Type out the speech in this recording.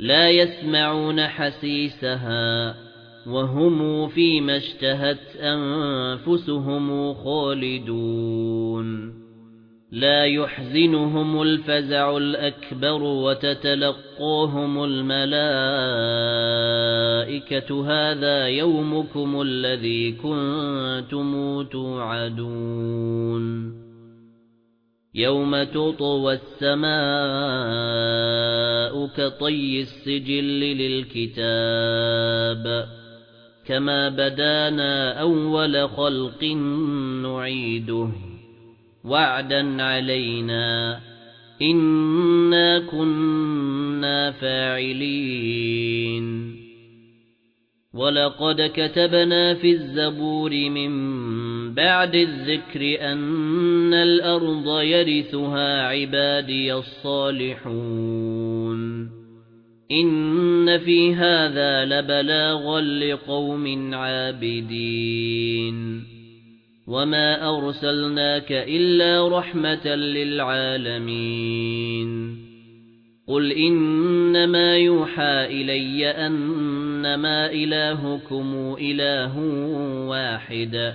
لا يسمعون حسيسها وهم فيما اشتهت أنفسهم خالدون. لا يحزنهم الفزع الأكبر وتتلقاهم الملائكة هذا يومكم الذي كنتم توعدون. يوم تطوى السماء كطي السجل للكتاب كما بدانا أول خلق نعيده وعدا علينا إنا كنا فاعلين ولقد كتبنا في الزبور من بعد الذكر أن الأرض يرثها عبادي الصالحون. إن في هذا لبلاغا لقوم عابدين. وما أرسلناك إلا رحمة للعالمين. قل إنما يوحى إلي أنما إلهكم إله واحد.